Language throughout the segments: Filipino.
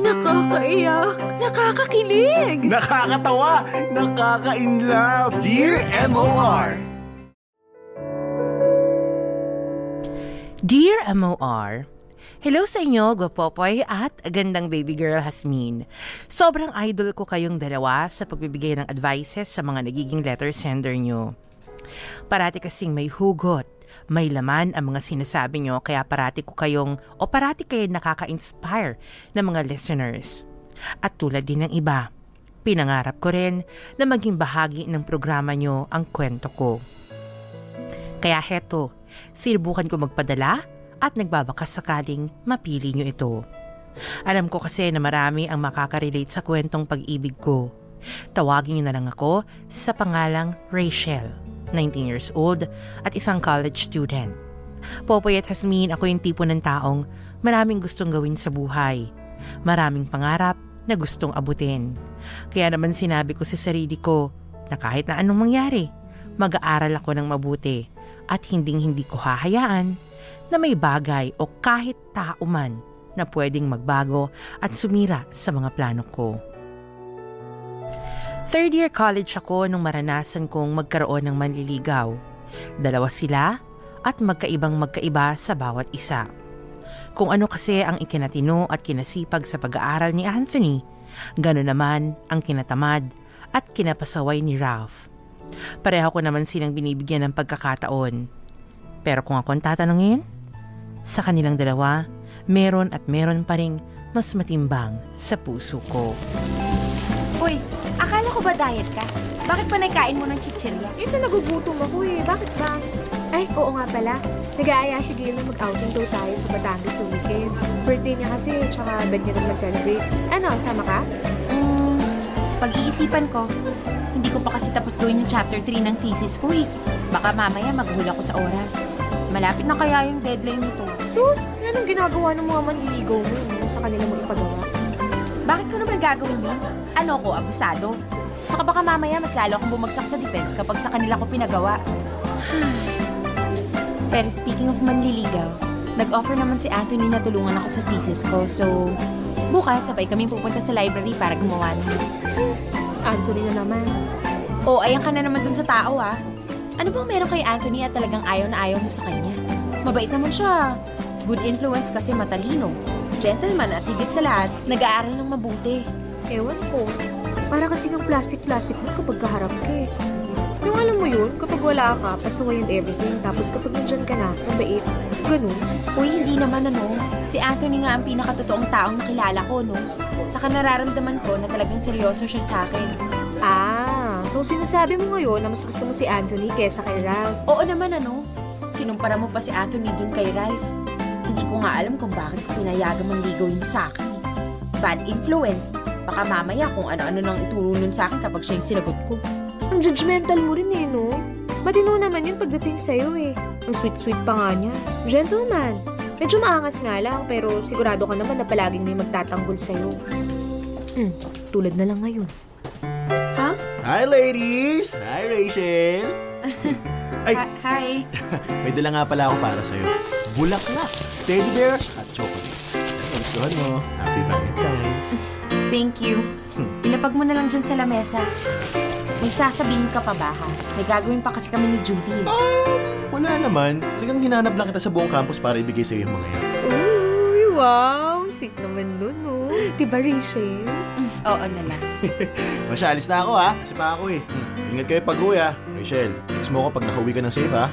Nakakaiyak, nakakakilig. Nakakatawa, nakaka-inlove. Dear MOR, Dear MOR, Hello sa inyo, Gwapopoy at gandang baby girl Hasmin. Sobrang idol ko kayong dalawa sa pagbibigay ng advices sa mga nagiging letter sender nyo. Parati kasing may hugot, may laman ang mga sinasabi nyo kaya parati ko kayong o parati kayo nakaka-inspire ng mga listeners. At tulad din ng iba, pinangarap ko rin na maging bahagi ng programa nyo ang kwento ko. Kaya heto, sinubukan ko magpadala at nagbabakas sakaling mapili nyo ito. Alam ko kasi na marami ang makaka-relate sa kwentong pag-ibig ko. Tawagin nyo na lang ako sa pangalang Rachel, 19 years old at isang college student. Popoy at Hasmin, ako yung tipo ng taong maraming gustong gawin sa buhay. Maraming pangarap na gustong abutin. Kaya naman sinabi ko sa sarili ko na kahit na anong mangyari, mag-aaral ako ng mabuti at hinding hindi ko hahayaan na may bagay o kahit tao man na pwedeng magbago at sumira sa mga plano ko. Third year college ako nung maranasan kong magkaroon ng manliligaw. Dalawa sila at magkaibang magkaiba sa bawat isa. Kung ano kasi ang ikinatino at kinasipag sa pag-aaral ni Anthony, gano'n naman ang kinatamad at kinapasaway ni Ralph. Pareho ko naman silang binibigyan ng pagkakataon. Pero kung akong tatanungin, sa kanilang dalawa, meron at meron pa ring mas matimbang sa puso ko. Uy, akala ko ba diet ka? Bakit pa nagkain mo ng chichirya? Isa nagugutom ako eh. Bakit ba? Ay, oo nga pala. Nag-aaya si Gail na mag-outing daw tayo sa Batangas sa weekend. Birthday niya kasi, tsaka bed niya mag-celebrate. Ano, sama ka? Mm, pag-iisipan ko. Hindi ko pa kasi tapos gawin yung chapter 3 ng thesis ko eh. Baka mamaya maghul ako sa oras. Malapit na kaya yung deadline nito. Sus, yan ang ginagawa ng mga manliligaw mo sa kanila mo ipagawa. Bakit ko naman gagawin yun? Ano ko, abusado? Saka baka mamaya mas lalo akong bumagsak sa defense kapag sa kanila ko pinagawa. Pero speaking of manliligaw, nag-offer naman si Anthony na tulungan ako sa thesis ko. So, bukas sabay kami pupunta sa library para gumawa nun. Anthony na naman. O, ayan ka na naman dun sa tao ah. Ano bang meron kay Anthony at talagang ayaw na ayaw mo sa kanya? Mabait naman siya. Good influence kasi matalino. Gentleman at higit sa lahat, nag-aaral ng mabuti. Ewan ko. Para kasi ng plastic-plastic mo kapag kaharap ka eh. Yung alam mo yun, kapag wala ka, pasaway and everything. Tapos kapag nandyan ka na, mabait. Ganun. Uy, hindi naman ano. Si Anthony nga ang pinakatotoong taong nakilala ko, no? Saka nararamdaman ko na talagang seryoso siya sa akin. Ah, so sinasabi mo ngayon na mas gusto mo si Anthony kesa kay Ralph. Oo naman ano. Kinumpara mo pa si Anthony dun kay Ralph. Hindi ko nga alam kung bakit ko pinayagan mong ligaw yun sa akin. Bad influence. Baka mamaya kung ano-ano nang ituro nun sa akin kapag siya yung sinagot ko. Ang judgmental mo rin eh, no? Matino naman yun pagdating sa'yo eh. Ang sweet-sweet pa nga niya. Gentleman. Medyo maangas nga lang, pero sigurado ka naman na palaging may magtatanggol sa'yo. Hmm, tulad na lang ngayon. Ha? Hi ladies! Hi Rachel! Ay, Hi. may dala nga pala ako para sa'yo. Bulaklak, teddy bears, at chocolates. Ano gustuhan mo? Happy Valentine's! Thank you. Ilapag mo na lang dyan sa lamesa. May sasabihin ka pa ba ha? May gagawin pa kasi kami ni Judy. eh. Wala naman. Talagang hinanap lang kita sa buong campus para ibigay sa'yo yung mga yan. Uy, wow! Sweet naman nun, no? Diba, Rachel? Oo na lang. Masya, alis na ako ha. Kasi pa ako eh. Ingat kayo pag-uwi ha. Rachel, text mo ako pag nakauwi ka ng safe ha.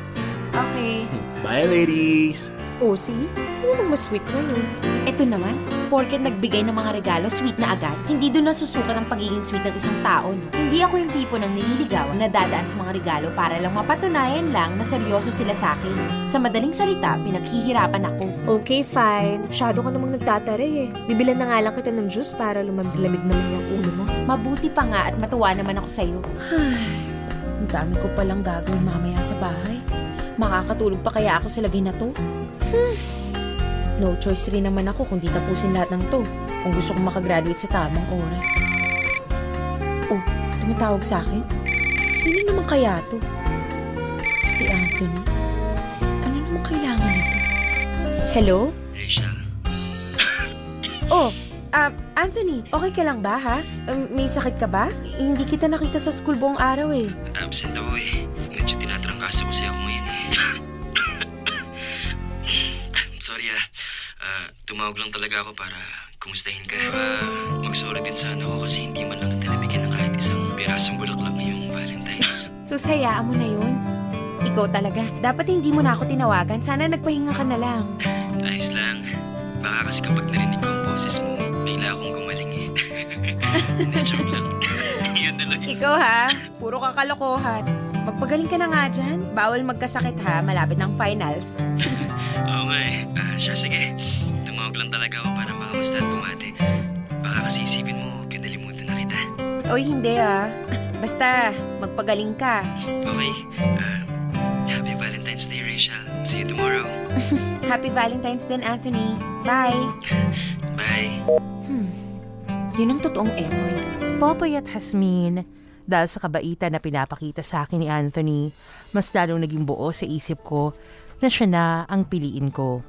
Okay. Bye ladies! O, see? Sino nang mas sweet na, no? Ito naman, porket nagbigay ng mga regalo, sweet na agad. Hindi doon nasusukat ang pagiging sweet ng isang tao, no? Hindi ako yung tipo ng nililigaw na dadaan sa mga regalo para lang mapatunayan lang na seryoso sila sa akin. Sa madaling salita, pinaghihirapan ako. Okay, fine. Masyado ka namang nagtataray eh. Bibilan na nga lang kita ng juice para lumamig-lamig naman yung ulo mo. Mabuti pa nga at matuwa naman ako sa'yo. Ang dami ko palang gagawin mamaya sa bahay. Makakatulog pa kaya ako sa lagay na to? No choice rin naman ako kundi tapusin lahat ng to kung gusto kong makagraduate sa tamang oras. Oh, tumatawag sa akin? Sino naman kaya to? Si Anthony? Ano naman kailangan nito? Hello? Rachel, Oh, Ah, Anthony, okay ka lang ba ha? Um, may sakit ka ba? Hindi kita nakita sa school buong araw eh. Absent ako eh. Medyo tinatrangkaso kasi ako tumawag lang talaga ako para kumustahin ka. Saka mag-sorry din sana ako kasi hindi man lang nabigyan ng kahit isang pirasong bulaklak ngayong Valentine's. So, sayaan mo na yun. Ikaw talaga. Dapat hindi mo na ako tinawagan. Sana nagpahinga ka na lang. Ayos lang. Baka kasi kapag narinig ko ang boses mo, bigla akong gumaling eh. Hindi, joke lang. Yun tuloy. Ikaw ha, puro ka kalokohan. Magpagaling ka na nga dyan. Bawal magkasakit ha, malapit ng finals. Oo nga eh. Ah, siya, sige. Lang talaga ako para makamusta at bumati. Baka kasi isipin mo, kinalimutan na kita. Oy, hindi ah. Basta, magpagaling ka. Okay. Ah, happy Valentine's Day, Rachel. See you tomorrow. Happy Valentine's din, Anthony. Bye. Bye. Yun ang totoong effort. Popoy at Hasmin, dahil sa kabaitan na pinapakita sa akin ni Anthony, mas lalong naging buo sa isip ko na siya na ang piliin ko.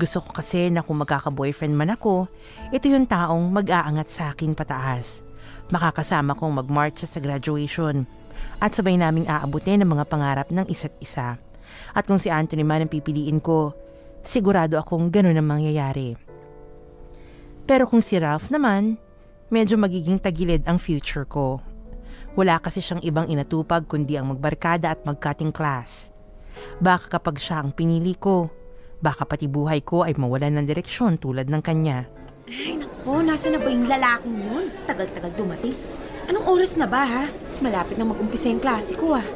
Gusto ko kasi na kung magkaka-boyfriend man ako, ito yung taong mag-aangat sa akin pataas. Makakasama kong mag-march sa graduation at sabay naming aabutin ang mga pangarap ng isa't isa. At kung si Anthony man ang pipiliin ko, sigurado akong ganun ang mangyayari. Pero kung si Ralph naman, medyo magiging tagilid ang future ko. Wala kasi siyang ibang inatupag kundi ang magbarkada at magcutting class. Baka kapag siya ang pinili ko, baka pati buhay ko ay mawalan ng direksyon tulad ng kanya. Ay, naku, nasa na ba yung lalaking yun? Tagal-tagal dumating. Anong oras na ba, ha? Malapit na mag-umpisa yung klase ko, ah.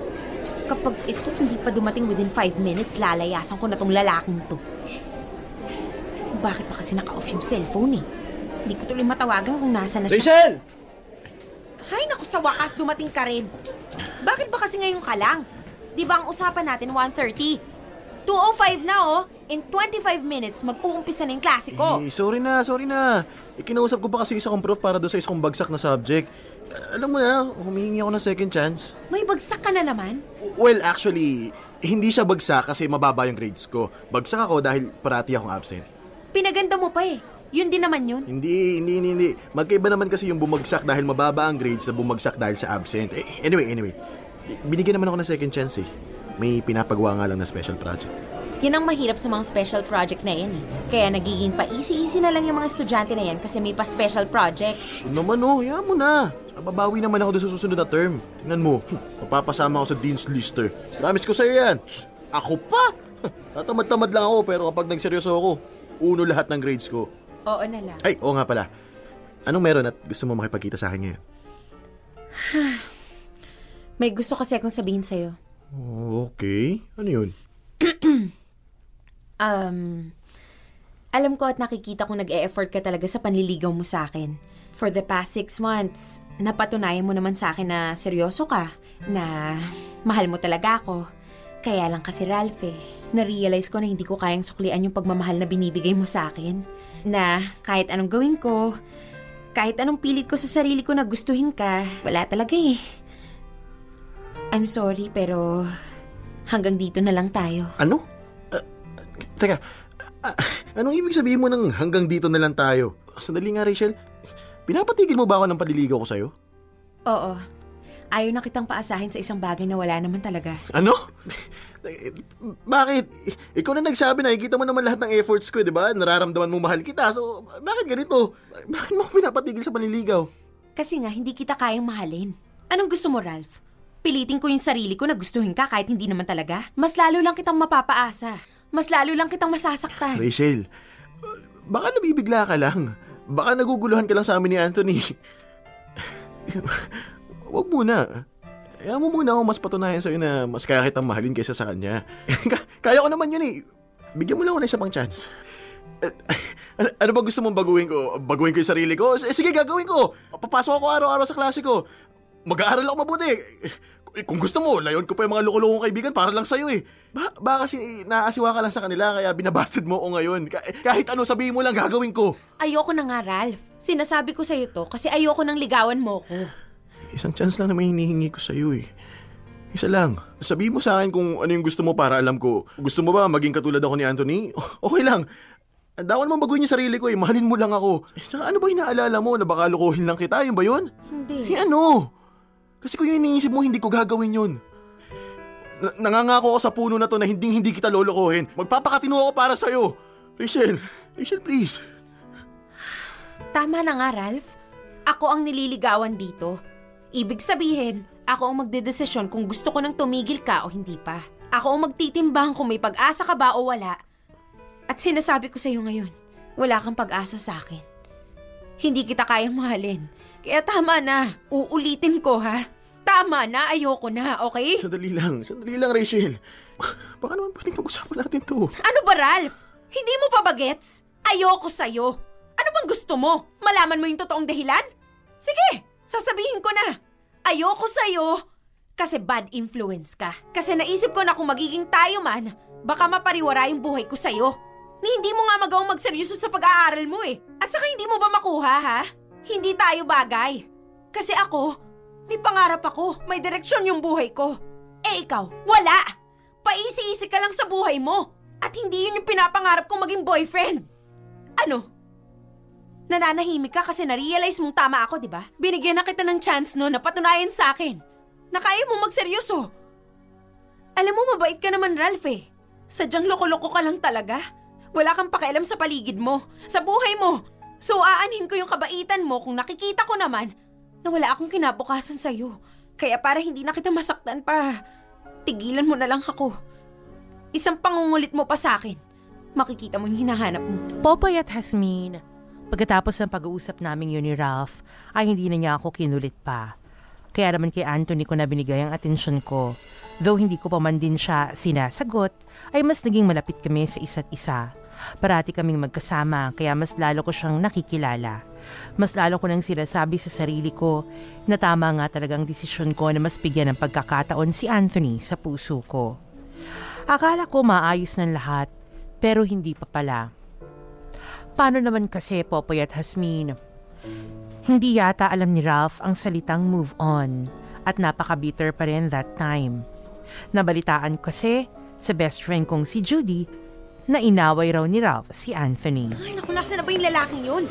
Kapag ito hindi pa dumating within 5 minutes, lalayasan ko na tong lalaking to. Bakit pa kasi naka-off yung cellphone, eh? Hindi ko tuloy matawagan kung nasa na siya. Rachel! Hay, naku, sa wakas dumating ka rin. Bakit ba kasi ngayon ka lang? Di ba ang usapan natin 1.30? 2.05 na, oh. In 25 minutes, mag-uumpisa na yung klase ko. Eh, sorry na, sorry na. Ikinausap ko pa kasi isa kong prof para doon sa isang bagsak na subject. Uh, alam mo na, humihingi ako ng second chance. May bagsak ka na naman. Well, actually, hindi siya bagsak kasi mababa yung grades ko. Bagsak ako dahil parati akong absent. Pinaganda mo pa eh. Yun din naman yun. Hindi, hindi, hindi, hindi. Magkaiba naman kasi yung bumagsak dahil mababa ang grades na bumagsak dahil sa absent. Eh, anyway, anyway. Binigyan naman ako ng second chance eh. May pinapagawa nga lang na special project. Yan ang mahirap sa mga special project na yan eh. Kaya nagiging pa-easy-easy na lang yung mga estudyante na yan kasi may pa-special project. So naman oh, yan mo na. Babawi naman ako doon sa susunod na term. Tingnan mo, mapapasama ako sa Dean's Lister. Promise ko sa'yo yan. Tss, Ako pa? Tatamad-tamad lang ako pero kapag nagseryoso ako, uno lahat ng grades ko. Oo na lang. Ay, oo nga pala. Anong meron at gusto mo makipagkita sa akin ngayon? May gusto kasi akong sabihin sa'yo. Okay. Ano yun? Um, alam ko at nakikita kong nag-e-effort ka talaga sa panliligaw mo sa akin. For the past six months, napatunayan mo naman sa akin na seryoso ka, na mahal mo talaga ako. Kaya lang kasi Ralph eh, na-realize ko na hindi ko kayang suklian yung pagmamahal na binibigay mo sa akin. Na kahit anong gawin ko, kahit anong pilit ko sa sarili ko na gustuhin ka, wala talaga eh. I'm sorry pero hanggang dito na lang tayo. Ano? Ah, teka, ah, anong ibig sabihin mo ng hanggang dito na lang tayo? Sandali nga, Rachel. Pinapatigil mo ba ako ng paliligaw ko sa'yo? Oo. Ayaw na kitang paasahin sa isang bagay na wala naman talaga. Ano? Bakit? Ikaw na nagsabi na, ikita mo naman lahat ng efforts ko, di ba? Nararamdaman mo mahal kita. So, bakit ganito? Bakit mo ako pinapatigil sa panliligaw? Kasi nga, hindi kita kayang mahalin. Anong gusto mo, Ralph? Pilitin ko yung sarili ko na gustuhin ka kahit hindi naman talaga? Mas lalo lang kitang mapapaasa. Mas lalo lang kitang masasaktan. Rachel, baka nabibigla ka lang. Baka naguguluhan ka lang sa amin ni Anthony. Huwag muna. Kaya mo muna ako mas patunayan sa'yo na mas kaya kitang mahalin kaysa sa kanya. kaya ko naman yun eh. Bigyan mo lang ako isa pang chance. Ano, ano ba gusto mong baguhin ko? Baguhin ko yung sarili ko? Sige, gagawin ko. Papasok ako araw-araw sa klase ko. Mag-aaral ako mabuti. Eh, Kung gusto mo, layon ko pa yung mga loko-lokong kaibigan para lang sa'yo eh. Ba, ba kasi naasiwa ka lang sa kanila kaya binabasted mo ako ngayon. Ka- kahit ano sabihin mo lang, gagawin ko. Ayoko na nga, Ralph. Sinasabi ko sa'yo to kasi ayoko nang ligawan mo ko. Isang chance lang na may hinihingi ko sa'yo eh. Isa lang. Sabihin mo sa akin kung ano yung gusto mo para alam ko. Gusto mo ba maging katulad ako ni Anthony? Okay lang. Dawan naman baguhin yung sarili ko eh. Mahalin mo lang ako. Eh, ano ba inaalala mo na baka lukuhin lang kita? Yun ba yun? Hindi. Eh ano? Kasi kung yung iniisip mo, hindi ko gagawin yun. Na- nangangako ako sa puno na to na hindi hindi kita lolokohin. Magpapakatino ako para sa'yo. Rachel, Rachel please. Tama na nga, Ralph. Ako ang nililigawan dito. Ibig sabihin, ako ang magdedesisyon kung gusto ko nang tumigil ka o hindi pa. Ako ang magtitimbang kung may pag-asa ka ba o wala. At sinasabi ko sa'yo ngayon, wala kang pag-asa sa akin. Hindi kita kayang mahalin. Kaya tama na, uulitin ko ha. Tama na, ayoko na, okay? Sandali lang, sandali lang Rachel. Baka naman pwedeng pag-usapan natin to. Ano ba, Ralph? Hindi mo pa ba gets? Ayoko sa'yo. Ano bang gusto mo? Malaman mo yung totoong dahilan? Sige, sasabihin ko na. Ayoko sa'yo kasi bad influence ka. Kasi naisip ko na kung magiging tayo man, baka mapariwara yung buhay ko sa'yo. Ni hindi mo nga magawang magseryoso sa pag-aaral mo eh. At saka hindi mo ba makuha ha? Hindi tayo bagay. Kasi ako, may pangarap ako, may direksyon yung buhay ko. Eh ikaw, wala! Paisi-isi ka lang sa buhay mo. At hindi yun yung pinapangarap kong maging boyfriend. Ano? Nananahimik ka kasi na-realize mong tama ako, di ba? Binigyan na kita ng chance no na patunayan sa akin na kaya mo magseryoso. Alam mo, mabait ka naman, Ralph eh. Sadyang loko-loko ka lang talaga. Wala kang pakialam sa paligid mo, sa buhay mo. So aanhin ko yung kabaitan mo kung nakikita ko naman na wala akong kinabukasan sa'yo. Kaya para hindi na kita masaktan pa, tigilan mo na lang ako. Isang pangungulit mo pa sa akin. Makikita mo yung hinahanap mo. Popoy at Hasmin, pagkatapos ng pag-uusap namin yun ni Ralph, ay hindi na niya ako kinulit pa. Kaya naman kay Anthony ko na binigay ang atensyon ko. Though hindi ko pa man din siya sinasagot, ay mas naging malapit kami sa isa't isa. Parati kaming magkasama kaya mas lalo ko siyang nakikilala. Mas lalo ko nang sinasabi sa sarili ko na tama nga talagang desisyon ko na mas bigyan ng pagkakataon si Anthony sa puso ko. Akala ko maayos ng lahat, pero hindi pa pala. Paano naman kasi Popoy at Hasmin? Hindi yata alam ni Ralph ang salitang move on at napaka-bitter pa rin that time. Nabalitaan kasi sa best friend kong si Judy na inaway raw ni Ralph si Anthony. Ay, naku, nasa na ba yung lalaking yun?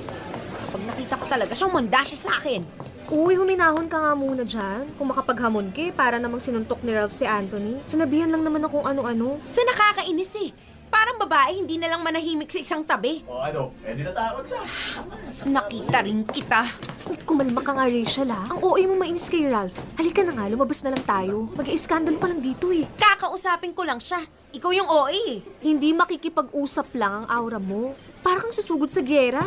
Kapag nakita ko talaga siya, umanda siya sa akin. Uy, huminahon ka nga muna dyan. Kung makapaghamon ka, eh, para namang sinuntok ni Ralph si Anthony. Sinabihan lang naman akong ano-ano. Sa nakakainis eh. Parang babae, hindi na lang manahimik sa isang tabi. O ano, eh di natakot siya. Nakita rin kita. Kumalma ka nga, Rachel, ha? Ang OA mo mainis kay Ralph. Halika na nga, lumabas na lang tayo. Mag-iskandalo pa lang dito, eh. Kakausapin ko lang siya. Ikaw yung OA eh. Hindi makikipag-usap lang ang aura mo. Para kang susugod sa gyera.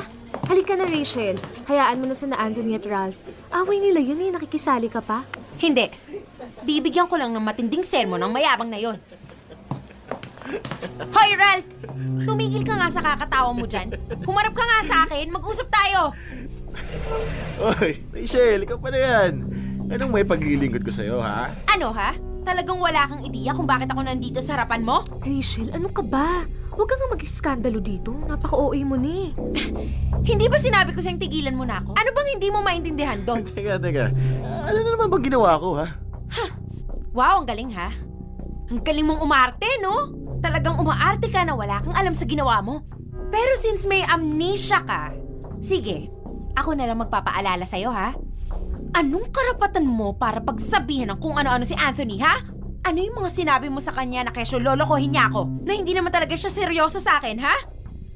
Halika na, Rachel. Hayaan mo na sa na Anthony at Ralph. Away nila yun eh, nakikisali ka pa. Hindi. Bibigyan ko lang ng matinding sermon ng mayabang na yon. Hoy, Ralph! Tumigil ka nga sa kakatawa mo dyan. Humarap ka nga sa akin. Mag-usap tayo. Oy, Rachel, ikaw pa na yan. Anong may paglilingkod ko sa'yo, ha? Ano ha? Talagang wala kang ideya kung bakit ako nandito sa harapan mo? Rachel, ano ka ba? Huwag ka nga mag-iskandalo dito. Napaka-OA mo ni. Hindi ba sinabi ko sa'yong tigilan mo na ako? Ano bang hindi mo maintindihan doon? Teka, teka. Ano na naman bang ginawa ko, ha? Wow, ang galing ha. Ang galing mong umarte, no? Talagang umaarte ka na wala kang alam sa ginawa mo. Pero since may amnesia ka, sige, ako na lang magpapaalala sa'yo ha. Anong karapatan mo para pagsabihin ng kung ano-ano si Anthony, ha? Ano yung mga sinabi mo sa kanya na kesyo lolokohin niya ako? Na hindi naman talaga siya seryoso sa akin, ha?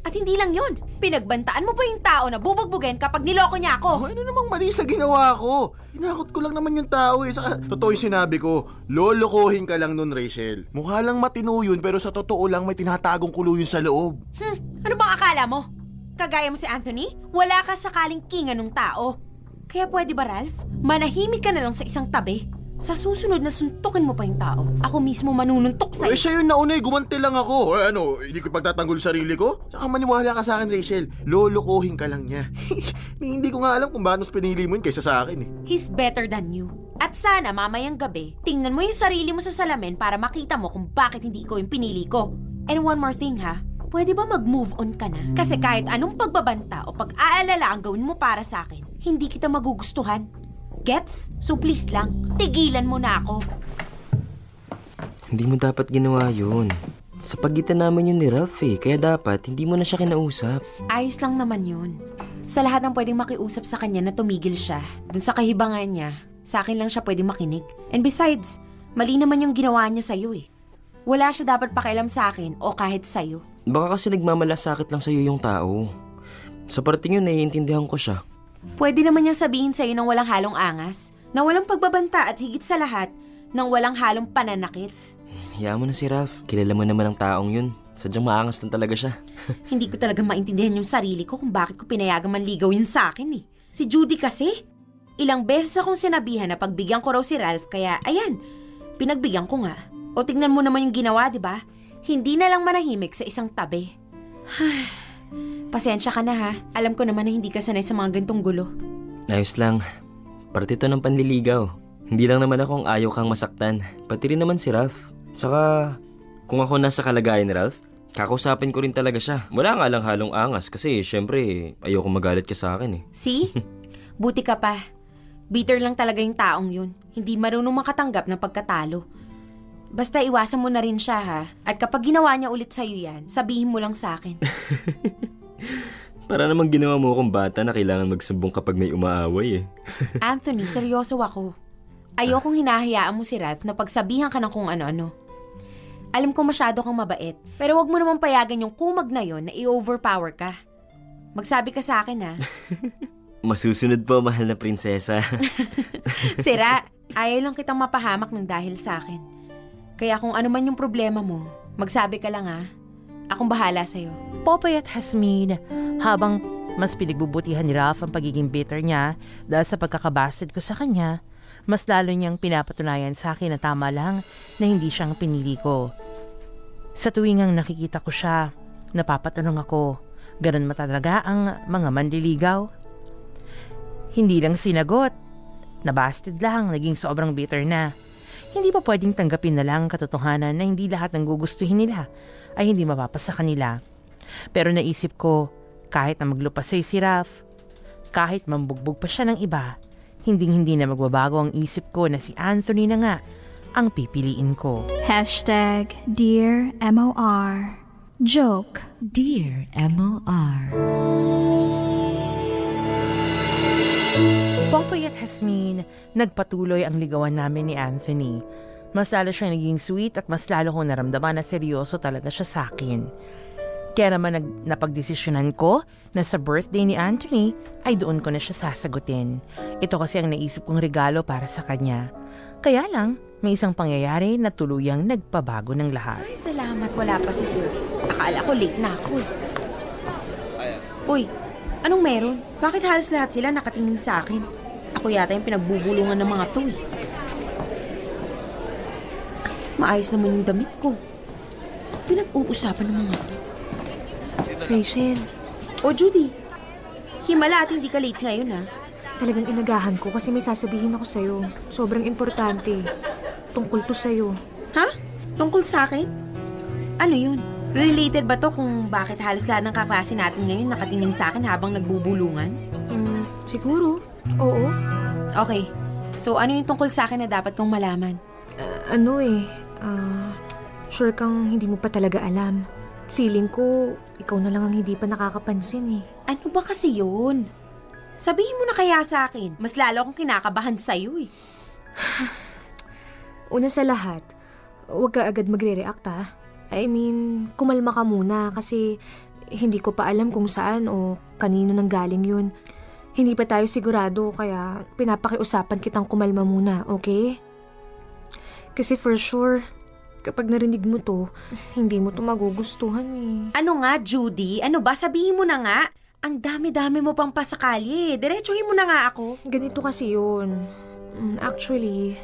At hindi lang yun. Pinagbantaan mo pa yung tao na bubugbugin kapag niloko niya Oh, ako. ano namang mali sa ginawa ko? Inakot ko lang naman yung tao eh. Saka, totoo yung sinabi ko, lolokohin ka lang nun, Rachel. Mukha lang matino yun, pero sa totoo lang may tinatagong kulo yun sa loob. Hmm, ano bang akala mo? Kagaya mo si Anthony? Wala ka sakaling kinga ng tao. Kaya pwede ba, Ralph? Manahimik ka na lang sa isang tabi. Sa susunod na suntukin mo pa yung tao, ako mismo manununtok Eh, sa'yo. siya yung nauna eh, gumanti lang ako. Eh, ano, hindi ko pagtatanggol sarili ko? Saka maniwala ka sa akin, Rachel. Lolokohin ka lang niya. hindi ko nga alam kung bakit mas pinili mo yun kaysa sa akin eh. He's better than you. At sana mamayang gabi, tingnan mo yung sarili mo sa salamin para makita mo kung bakit hindi ikaw yung pinili ko. And one more thing ha, pwede ba mag-move on ka na? Kasi kahit anong pagbabanta o pag-aalala ang gawin mo para sa akin, hindi kita magugustuhan. Gets? So please lang, tigilan mo na ako. Hindi mo dapat ginawa yun. Sa pagitan namin yun ni Ralph eh, kaya dapat hindi mo na siya kinausap. Ayos lang naman yun. Sa lahat ng pwedeng makiusap sa kanya na tumigil siya, dun sa kahibangan niya, sa akin lang siya pwedeng makinig. And besides, mali naman yung ginawa niya sa'yo eh. Wala siya dapat pakialam sa akin o kahit sa'yo. Baka kasi nagmamalasakit lang sa'yo yung tao. Sa parting yun, naiintindihan ko siya. Pwede naman niyang sabihin sa'yo ng walang halong angas, na walang pagbabanta at higit sa lahat, ng walang halong pananakit. Hayaan mo na si Ralph. Kilala mo naman ang taong yun. Sadyang maangas lang talaga siya. Hindi ko talaga maintindihan yung sarili ko kung bakit ko pinayagang manligaw yun sa akin eh. Si Judy kasi. Ilang beses akong sinabihan na pagbigyan ko raw si Ralph kaya ayan, pinagbigyan ko nga. O tignan mo naman yung ginawa, di ba? Hindi na lang manahimik sa isang tabi. Pasensya ka na ha. Alam ko naman na hindi ka sanay sa mga gantong gulo. Ayos lang. Parte to ng panliligaw. Hindi lang naman akong ayaw kang masaktan. Pati rin naman si Ralph. Saka, kung ako nasa kalagayan ni Ralph, kakausapin ko rin talaga siya. Wala nga lang halong angas kasi syempre ayoko magalit ka sa akin eh. See? Buti ka pa. Bitter lang talaga yung taong yun. Hindi marunong makatanggap ng pagkatalo. Basta iwasan mo na rin siya ha. At kapag ginawa niya ulit sa'yo yan, sabihin mo lang sa akin. Para namang ginawa mo akong bata na kailangan magsumbong kapag may umaaway eh. Anthony, seryoso ako. Ayokong hinahayaan mo si Ralph na pagsabihan ka ng kung ano-ano. Alam ko masyado kang mabait, pero wag mo naman payagan yung kumag na yon na i-overpower ka. Magsabi ka sa akin ha. Masusunod po, mahal na prinsesa. Sira, ayaw lang kitang mapahamak ng dahil sa akin. Kaya kung ano man yung problema mo, magsabi ka lang ha. Akong bahala sa'yo. Popoy at Hasmin, habang mas pinagbubutihan ni Ralph ang pagiging bitter niya dahil sa pagkakabastid ko sa kanya, mas lalo niyang pinapatunayan sa akin na tama lang na hindi siyang pinili ko. Sa tuwing ang nakikita ko siya, napapatanong ako, ganun matalaga ang mga manliligaw? Hindi lang sinagot, nabasted lang, naging sobrang bitter na. Hindi pa pwedeng tanggapin na lang ang katotohanan na hindi lahat ng gugustuhin nila ay hindi mapapasa kanila. Pero naisip ko, kahit na maglupasay si Ralph, kahit mambugbog pa siya ng iba, hinding-hindi na magbabago ang isip ko na si Anthony na nga ang pipiliin ko. Hashtag Dear MOR. Joke. Dear MOR. Popoy at Hasmin, nagpatuloy ang ligawan namin ni Anthony. Mas lalo siya naging sweet at mas lalo kong naramdaman na seryoso talaga siya sa akin. Kaya naman nag, napagdesisyonan ko na sa birthday ni Anthony ay doon ko na siya sasagutin. Ito kasi ang naisip kong regalo para sa kanya. Kaya lang, may isang pangyayari na tuluyang nagpabago ng lahat. Ay, salamat. Wala pa si Sir. Akala ko late na ako. Uy, anong meron? Bakit halos lahat sila nakatingin sa akin? Ako yata yung pinagbubulungan ng mga to eh. Maayos naman yung damit ko. Pinag-uusapan ng mga to. Rachel, O Judy, himala at hindi ka late ngayon ha. talagang inagahan ko kasi may sasabihin ako sa'yo. Sobrang importante. Tungkol to sa'yo. Ha? Tungkol sa akin? Ano yun? Related ba to kung bakit halos lahat ng kaklase natin ngayon nakatingin sa akin habang nagbubulungan? Mm, siguro. Oo. Okay. So ano yung tungkol sa akin na dapat kong malaman? Ah, ano eh, ah, sure kang hindi mo pa talaga alam. Feeling ko, ikaw na lang ang hindi pa nakakapansin eh. Ano ba kasi yun? Sabihin mo na kaya sa akin. Mas lalo akong kinakabahan sa'yo eh. Una sa lahat, huwag ka agad magre-react ha. I mean, kumalma ka muna kasi hindi ko pa alam kung saan o kanino nang galing yun. Hindi pa tayo sigurado kaya pinapakiusapan kitang kumalma muna, okay? Kasi for sure, kapag narinig mo to, hindi mo to magugustuhan eh. Ano nga, Judy? Ano ba? Sabihin mo na nga. Ang dami-dami mo pang pasakali. Diretsuhin mo na nga ako. Ganito kasi yun. Mm, Actually,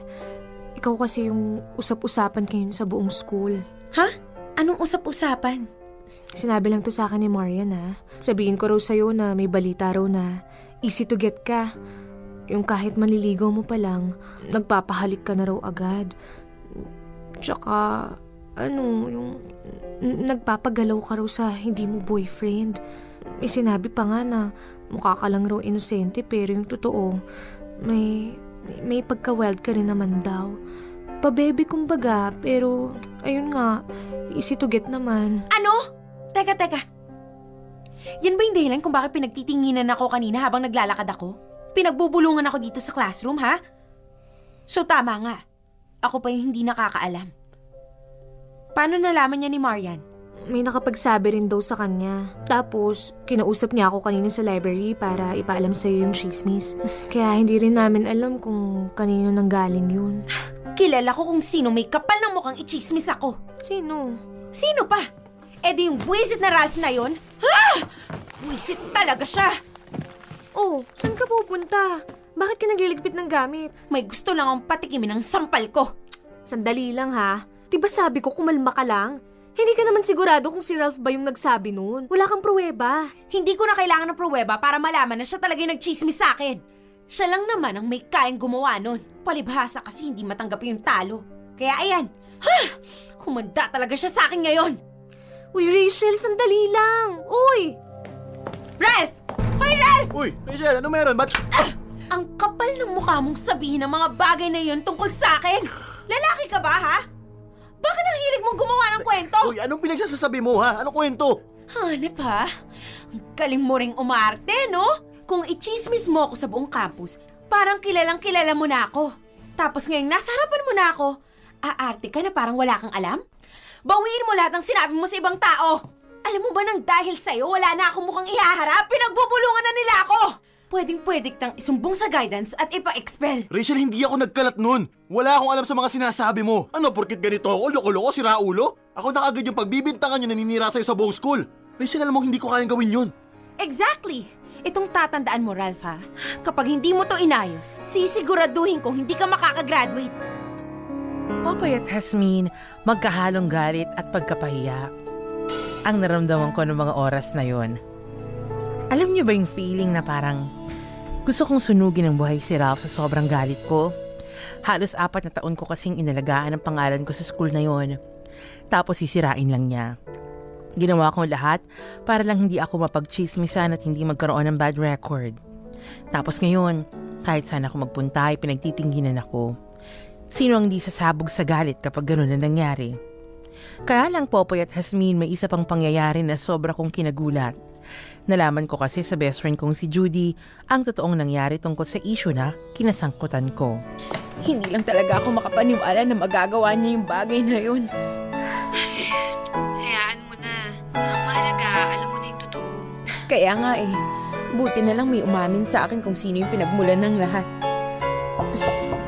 ikaw kasi yung usap-usapan ngayon sa buong school. Ha? Anong usap-usapan? Sinabi lang to sa akin ni Marian ha. Sabihin ko raw sa'yo na may balita raw na easy to get ka. Yung kahit maliligaw mo pa lang, nagpapahalik ka na raw agad. Tsaka, ano, yung nagpapagalaw ka raw sa hindi mo boyfriend. May sinabi pa nga na mukha ka lang raw inosente pero yung totoo, may, may pagka-wild ka rin naman daw. pabebe kumbaga, pero ayun nga, easy to get naman. Ano? Teka, teka. Yan ba yung dahilan kung bakit pinagtitinginan ako kanina habang naglalakad ako? Pinagbubulungan ako dito sa classroom, ha? So tama nga. Ako pa yung hindi nakakaalam. Paano nalaman niya ni Marian? May nakapagsabi rin daw sa kanya. Tapos, kinausap niya ako kanina sa library para ipaalam sa'yo yung chismis. Kaya hindi rin namin alam kung kanino nanggaling yun. Kilala ko kung sino may kapal ng mukhang ichismis ako. Sino? Sino pa? E di yung buwisit na Ralph na yon? Ha? Buwisit talaga siya. Oh, saan ka pupunta? Bakit ka nagliligpit ng gamit? May gusto lang akong patikimin ng sampal ko. Sandali lang ha. Diba sabi ko kumalma ka lang? Hindi ka naman sigurado kung si Ralph ba yung nagsabi noon. Wala kang pruweba. Hindi ko na kailangan ng pruweba para malaman na siya talaga yung nagchismis sa akin. Siya lang naman ang may kayang gumawa nun. Palibhasa kasi hindi matanggap yung talo. Kaya ayan, ha! Humanda talaga siya sa akin ngayon. Uy, Rachel, sandali lang. Uy! Ralph! Hoy, Ralph! Uy, Rachel, ano meron? Ba't... Ang kapal ng mukha mong sabihin ng mga bagay na yun tungkol sa akin. Lalaki ka ba, ha? Bakit ang hilig mong gumawa ng kwento? Uy, anong pinagsasabi mo, ha? Anong kwento? Hanep ha? Ang galing mo ring umarte, no? Kung ichismis mo ako sa buong campus, parang kilalang kilala mo na ako. Tapos ngayong nasa harapan mo na ako, aarte ka na parang wala kang alam? Bawiin mo lahat ng sinabi mo sa ibang tao! Alam mo ba nang dahil sa'yo, wala na akong mukhang ihaharap, pinagbubulungan na nila ako! Pwedeng pwede kitang isumbong sa guidance at ipa-expel. Rachel, hindi ako nagkalat nun. Wala akong alam sa mga sinasabi mo. Ano, porkit ganito ako, loko-loko, si Raulo? Ako na agad yung pagbibintangan yung naninira sa'yo sa buong school. Rachel, alam mo, hindi ko kayang gawin yun. Exactly! Itong tatandaan mo, Ralph, ha? Kapag hindi mo to inayos, sisiguraduhin kong hindi ka makakagraduate. Popoy Hasmin, magkahalong galit at pagkapahiya. Ang naramdaman ko ng mga oras na yon. Alam niyo ba yung feeling na parang gusto kong sunugin ang buhay si Ralph sa sobrang galit ko? Halos apat na taon ko kasing inalagaan ang pangalan ko sa school na yon. Tapos sisirain lang niya. Ginawa ko lahat para lang hindi ako mapagchismisan at hindi magkaroon ng bad record. Tapos ngayon, kahit saan ako magpunta ay pinagtitingginan ako. Sino ang di sasabog sa galit kapag ganun na nangyari? Kaya lang Popoy at Hasmin may isa pang pangyayari na sobra kong kinagulat. Nalaman ko kasi sa best friend kong si Judy ang totoong nangyari tungkol sa issue na kinasangkutan ko. Hindi lang talaga ako makapaniwala na magagawa niya yung bagay na yun. Hayaan mo na. Ang mahalaga, alam mo na yung totoo. Kaya nga eh, buti na lang may umamin sa akin kung sino yung pinagmulan ng lahat.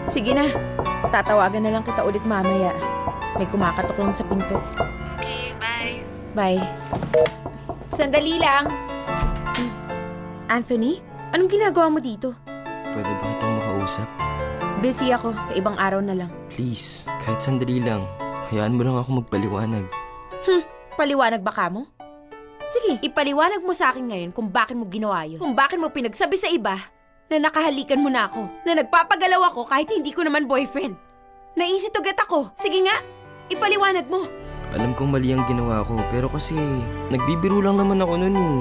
Sige na, tatawagan na lang kita ulit mamaya. May kumakatok lang sa pinto. Okay, bye. Bye. Sandali lang. Anthony, anong ginagawa mo dito? Pwede ba kitang makausap? Busy ako, sa ibang araw na lang. Please, kahit sandali lang. Hayaan mo lang ako magpaliwanag. Paliwanag ba ka mo? Sige, ipaliwanag mo sa akin ngayon kung bakit mo ginawa yun. Kung bakit mo pinagsabi sa iba na nakahalikan mo na ako. Na nagpapagalaw ako kahit hindi ko naman boyfriend. Na easy to get ako. Sige nga, ipaliwanag mo. Alam kong mali ang ginawa ko, pero kasi nagbibiro lang naman ako nun eh.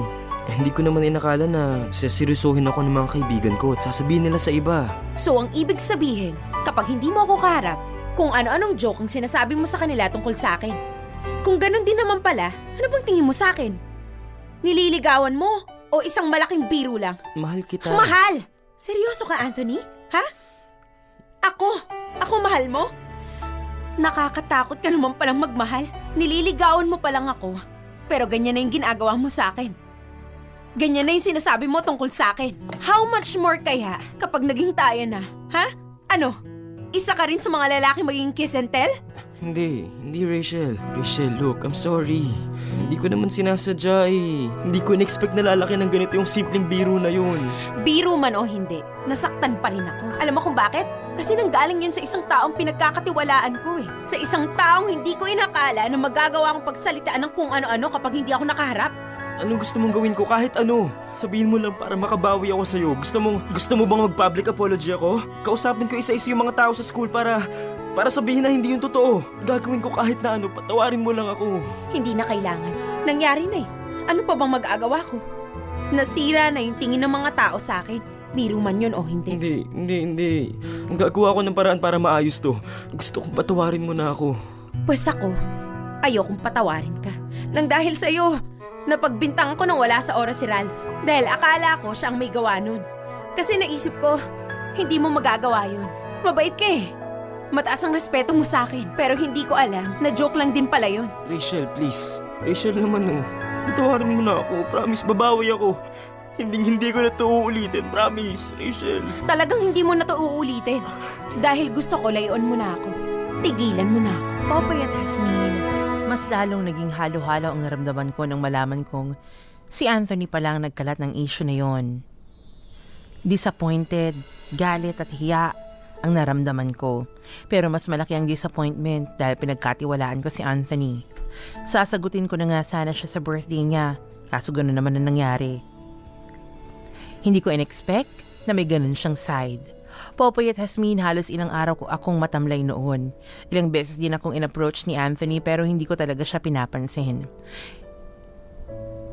Eh, Hindi ko naman inakala na sesiryusuhin ako ng mga kaibigan ko at sasabihin nila sa iba. So ang ibig sabihin, kapag hindi mo ako kaharap, kung ano-anong joke ang sinasabi mo sa kanila tungkol sa akin. Kung ganun din naman pala, ano bang tingin mo sa akin? Nililigawan mo o isang malaking biro lang? Mahal kita. Mahal! Seryoso ka, Anthony? Ha? Ako? Ako mahal mo? Nakakatakot ka naman palang magmahal. Nililigawan mo pa lang ako. Pero ganyan na yung ginagawa mo sa akin. Ganyan na yung sinasabi mo tungkol sa akin. How much more kaya kapag naging tayo na? Ha? Ano? Isa ka rin sa mga lalaki maging kiss and tell? Hindi, hindi Rachel. Rachel, look, I'm sorry. Hindi ko naman sinasadya eh. Hindi ko in-expect na lalaki ng ganito yung simpleng biro na yun. Biro man o hindi, nasaktan pa rin ako. Alam mo kung bakit? Kasi nanggaling yun sa isang taong pinagkakatiwalaan ko eh. Sa isang taong hindi ko inakala na magagawa akong pagsalitaan ng kung ano-ano kapag hindi ako nakaharap. Anong gusto mong gawin ko kahit ano? Sabihin mo lang para makabawi ako sa'yo. Gusto mong, gusto mo bang mag-public apology ako? Kausapin ko isa-isa yung mga tao sa school para, para sabihin na hindi yung totoo. Gagawin ko kahit na ano, patawarin mo lang ako. Hindi na kailangan. Nangyari na eh. Ano pa bang mag-agawa ko? Nasira na yung tingin ng mga tao sa akin. Biro man yun o hindi. Hindi, hindi, hindi. Gagawa ko ng paraan para maayos to. Gusto kong patawarin mo na ako. Pues ako, ayokong patawarin ka. Nang dahil sa'yo, napagbintangan ko nang wala sa oras si Ralph. Dahil akala ko siya ang may gawa nun. Kasi naisip ko, hindi mo magagawa yun. Mabait ka eh. Mataas ang respeto mo sa akin. Pero hindi ko alam na joke lang din pala yun. Rachel, please. Rachel naman oh. Patawarin mo na ako. Promise, babawi ako. Hindi hindi ko na to uulitin. Promise, Rachel. Talagang hindi mo na to uulitin. Dahil gusto ko layon mo na ako. Tigilan mo na ako. Popoy at Hasmin, mas lalong naging halo-halo ang naramdaman ko nang malaman kong si Anthony pala ang nagkalat ng issue na yon. Disappointed, galit at hiya ang naramdaman ko. Pero mas malaki ang disappointment dahil pinagkatiwalaan ko si Anthony. Sasagutin ko na nga sana siya sa birthday niya, kaso gano'n naman ang nangyari. Hindi ko in-expect na may ganun siyang side. Popoy at Hasmin, halos ilang araw ko akong matamlay noon. Ilang beses din akong in-approach ni Anthony pero hindi ko talaga siya pinapansin.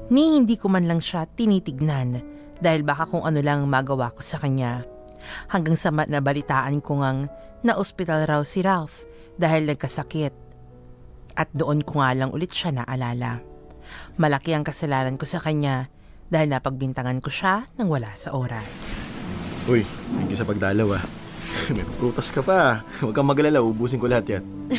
Ni hindi ko man lang siya tinitignan dahil baka kung ano lang magawa ko sa kanya. Hanggang sa nabalitaan ko ngang na-ospital raw si Ralph dahil nagkasakit. At doon ko nga lang ulit siya naalala. Malaki ang kasalanan ko sa kanya dahil napagbintangan ko siya nang wala sa oras. Uy, thank you sa pagdalaw ah. May prutas ka pa. Huwag kang magalala, ubusin ko lahat yan.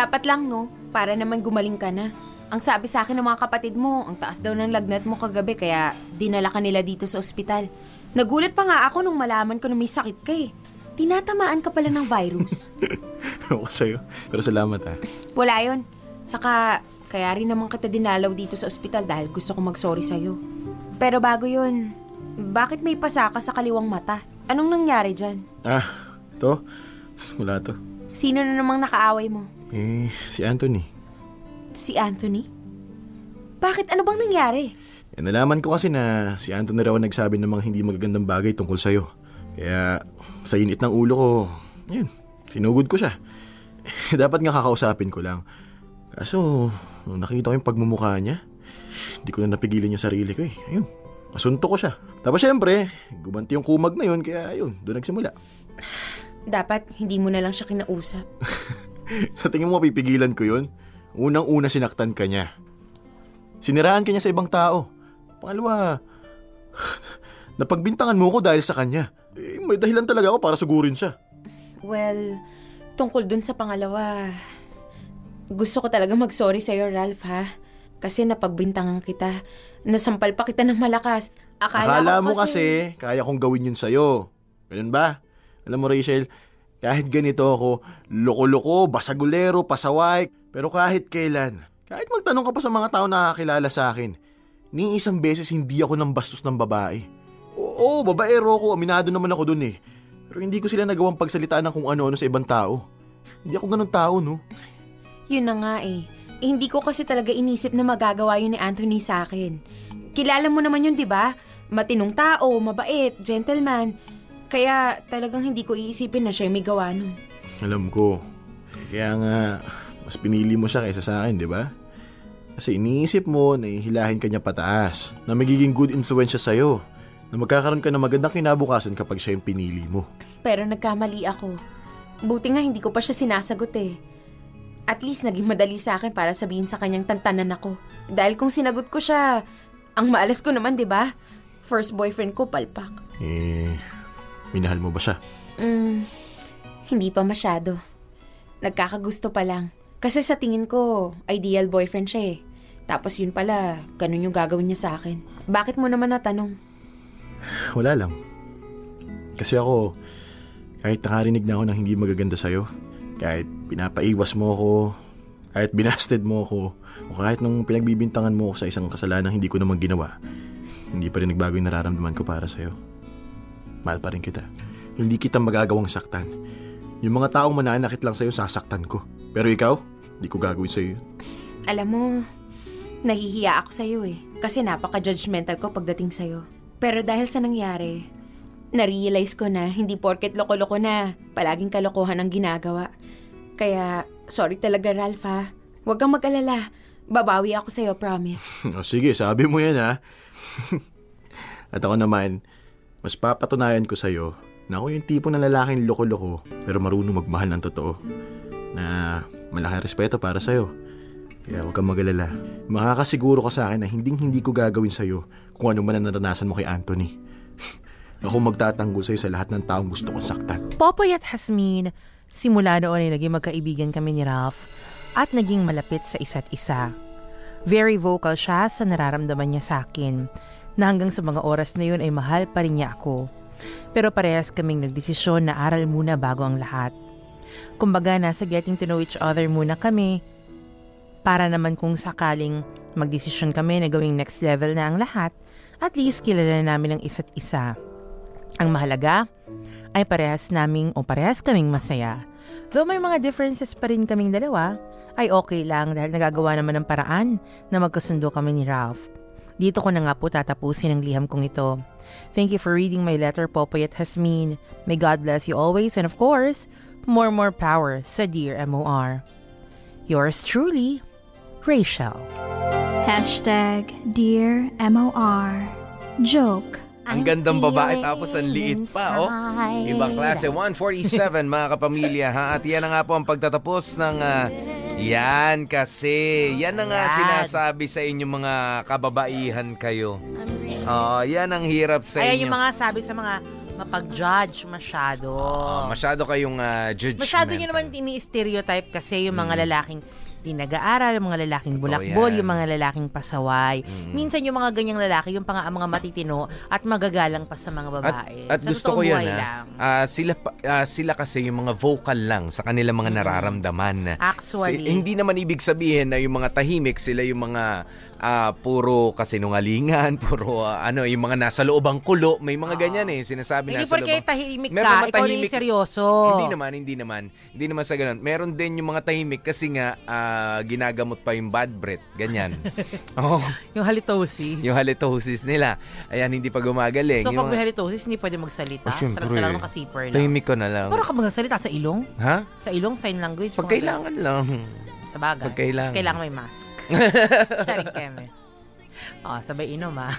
Dapat lang, no? Para naman gumaling ka na. Ang sabi sa akin ng mga kapatid mo, ang taas daw ng lagnat mo kagabi kaya dinala ka nila dito sa ospital. Nagulat pa nga ako nung malaman ko na may sakit ka eh. Tinatamaan ka pala ng virus. Ako sa'yo. Pero salamat ah. Wala yun. Saka, kaya rin naman kita dinalaw dito sa ospital dahil gusto ko mag-sorry sa'yo. Pero bago yun, bakit may pasa ka sa kaliwang mata? Anong nangyari dyan? Ah, to? Wala to. Sino na namang nakaaway mo? Eh, si Anthony. Si Anthony? Bakit? Ano bang nangyari? Eh, nalaman ko kasi na si Anthony raw nagsabi ng mga hindi magagandang bagay tungkol sa'yo. Kaya, sa init ng ulo ko, yun, sinugod ko siya. Dapat nga kakausapin ko lang. Kaso, nung nakita ko yung pagmumukha niya, hindi ko na napigilan yung sarili ko eh. Ayun, asunto ko siya. Tapos syempre, gumanti yung kumag na yun, kaya ayun, doon nagsimula. Dapat hindi mo na lang siya kinausap. Sa tingin mo mapipigilan ko yun? Unang-una sinaktan ka niya. Siniraan ka niya sa ibang tao. Pangalawa, napagbintangan mo ko dahil sa kanya. Eh, may dahilan talaga ako para sugurin siya. Well, tungkol dun sa pangalawa, gusto ko talaga mag-sorry sa'yo, Ralph, ha? Kasi napagbintangan kita. Nasampal pa kita ng malakas. Akala, Akala ko mo kasi, kaya kong gawin yun sa'yo. Ganun ba? Alam mo, Rachel, kahit ganito ako, loko-loko, basagulero, pasaway, pero kahit kailan, kahit magtanong ka pa sa mga tao na nakakilala sa akin, ni isang beses hindi ako ng bastos ng babae. Oo, babaero ako, aminado naman ako dun eh. Pero hindi ko sila nagawang pagsalitaan ng kung ano-ano sa ibang tao. Hindi ako ganun tao, no? Yun na nga eh. Eh, Hindi ko kasi talaga inisip na magagawa yun ni Anthony sa akin. Kilala mo naman yun, di ba? Matinong tao, mabait, gentleman. Kaya talagang hindi ko iisipin na siya yung may gawa nun. Alam ko. Kaya nga, mas pinili mo siya kaysa sa akin, di ba? Kasi iniisip mo na ihilahin ka niya pataas, na magiging good influence siya sa'yo, na magkakaroon ka ng magandang kinabukasan kapag siya yung pinili mo. Pero nagkamali ako. Buti nga hindi ko pa siya sinasagot eh. At least naging madali sa akin para sabihin sa kanyang tantanan ako. Dahil kung sinagot ko siya, ang maalas ko naman, di ba? First boyfriend ko, palpak. Eh, minahal mo ba siya? Mm, hindi pa masyado. Nagkakagusto pa lang. Kasi sa tingin ko, ideal boyfriend siya eh. Tapos yun pala, ganun yung gagawin niya sa akin. Bakit mo naman natanong? Wala lang. Kasi ako, kahit nakarinig na ako ng hindi magaganda sa'yo, kahit pinapaiwas mo ako, kahit binasted mo ako, o kahit nung pinagbibintangan mo ako sa isang kasalanan hindi ko naman ginawa, hindi pa rin nagbago yung nararamdaman ko para sa'yo. Mahal pa rin kita. Hindi kita magagawang saktan. Yung mga taong mananakit lang sa'yo, sasaktan ko. Pero ikaw, hindi ko gagawin sa'yo yun. Alam mo, nahihiya ako sa'yo eh. Kasi napaka-judgmental ko pagdating sa'yo. Pero dahil sa nangyari, na-realize ko na hindi porket loko-loko na, palaging kalokohan ang ginagawa. Kaya, sorry talaga Ralph ha. Huwag kang mag-alala. Babawi ako sa'yo, promise. o sige, sabi mo yan ha. At ako naman, Mas papatunayan ko sa'yo na ako yung tipo ng lalaking loko-loko pero marunong magmahal ng totoo. Na malaking respeto para sa'yo. Kaya huwag kang magalala. Makakasiguro ka sa akin na hinding-hindi ko gagawin sa'yo kung ano man ang naranasan mo kay Anthony. ako magtatanggol sa'yo sa lahat ng taong gusto kong saktan. Popoy at Hasmin, simula noon ay naging magkaibigan kami ni Ralph at naging malapit sa isa't isa. Very vocal siya sa nararamdaman niya sa akin na hanggang sa mga oras na yun ay mahal pa rin niya ako. Pero parehas kaming nagdesisyon na aral muna bago ang lahat. Kumbaga nasa getting to know each other muna kami para naman kung sakaling magdesisyon kami na gawing next level na ang lahat, at least kilala namin ang isa't isa. Ang mahalaga ay parehas naming o parehas kaming masaya. Though may mga differences pa rin kaming dalawa, ay okay lang dahil nagagawa naman ng paraan na magkasundo kami ni Ralph. Dito ko na nga po tatapusin ang liham kong ito. Thank you for reading my letter, Popoy at Hasmin. May God bless you always and of course, more more power sa Dear MOR. Yours truly, Rachel. Hashtag Dear MOR. Joke. Ang gandang babae tapos ang liit pa, oh. Ibang klase, 147 mga kapamilya, ha? At yan na nga po ang pagtatapos ng... ah, yan kasi, yan na nga sinasabi sa inyo mga kababaihan kayo. Oh, yan ang hirap sa Ayan inyo. yung mga sabi sa mga mapag-judge masyado. Oh, masyado kayong ah, judgmental. Masyado nyo naman ini-stereotype kasi yung mga lalaking di nag-aaral, yung mga lalaking bulakbol, yan. yung mga lalaking pasaway. Minsan yung mga ganyang lalaki, yung pang mga matitino at magagalang pa sa mga At, babae. at Sa gusto ko yan, ha? Ah, sila, ah, sila kasi yung mga vocal lang sa kanilang mga nararamdaman. Actually. Si- hindi naman ibig sabihin na yung mga tahimik, sila yung mga ah, puro kasinungalingan, puro ah, ano, yung mga nasa loobang kulo. May mga ganyan eh, sinasabi Hindi nasa porke loobang... tahimik Meron ka, ikaw tahimik- yung seryoso. Hindi naman, hindi naman. Hindi naman sa ganun. Meron din yung mga tahimik kasi nga ginagamot pa yung bad breath. Ganyan. oh, Yung halitosis. yung halitosis nila. Ayan, hindi pa gumagaling. so Yung pag may halitosis, hindi pwede magsalita. Oh, syempre. Talagang nakasiper lang. Tahimik ka na lang. Pero ka magsalita sa ilong? Ha? Sa ilong, sign language. Pag kailangan lang. Sa bagay. Pag kailangan. Kailangan may mask. Sharing keme. Oh, sabay inom ah.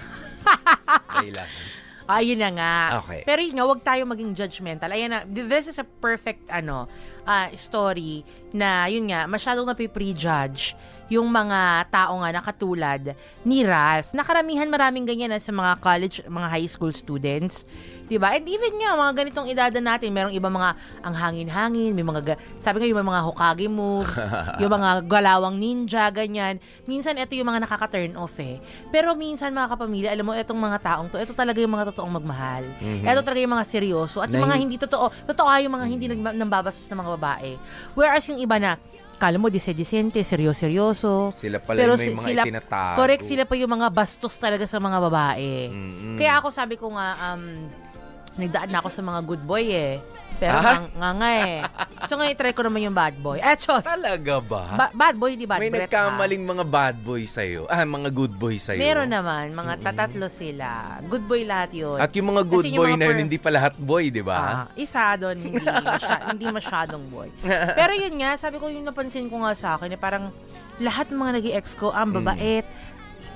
Kailangan. Ayun na nga. Okay. Pero yun nga, huwag tayo maging judgmental. Ayan na, this is a perfect ano ah, story na yun nga, masyadong napiprejudge yung mga tao nga na katulad ni Ralph. Nakaramihan maraming ganyan na sa mga college, mga high school students. 'Di ba? And even nga, mga ganitong edad na natin, merong iba mga ang hangin-hangin, may mga, ga- sabi nga yung mga Hokage moves, yung mga galawang ninja, ganyan. Minsan, ito yung mga nakaka-turn off eh. Pero minsan, mga kapamilya, alam mo, itong mga taong to, ito talaga yung mga totoong magmahal. Ito talaga yung mga seryoso. At yung mga hin- hindi totoo, totoo yung mga hindi nag- nambabastos ng mga babae. Whereas yung iba na, kala mo, dise-disente, seryoso-seryoso. Sila pala Pero yung mga sila- itinatago. Correct, sila pa yung mga bastos talaga sa mga babae. Mm-mm. Kaya ako sabi ko nga, um, nagdaan na ako sa mga good boy eh. Pero Ah? nga, nga nga eh. So ngayon, try ko naman yung bad boy. Eh, chos! Talaga ba? Ba- bad boy, di bad May breath, nagkamaling mga bad boy sa'yo. Ah, mga good boy ah. sa'yo. Meron naman, mga tatatlo sila. Good boy lahat yun. At yung mga good Kasi boy mga na yun, per- hindi pa lahat boy, di ba? Ah, isa doon, hindi, masya- hindi masyadong boy. Pero yun nga, sabi ko yung napansin ko nga sa akin, eh, parang lahat ng mga nag ex ko, ang babait,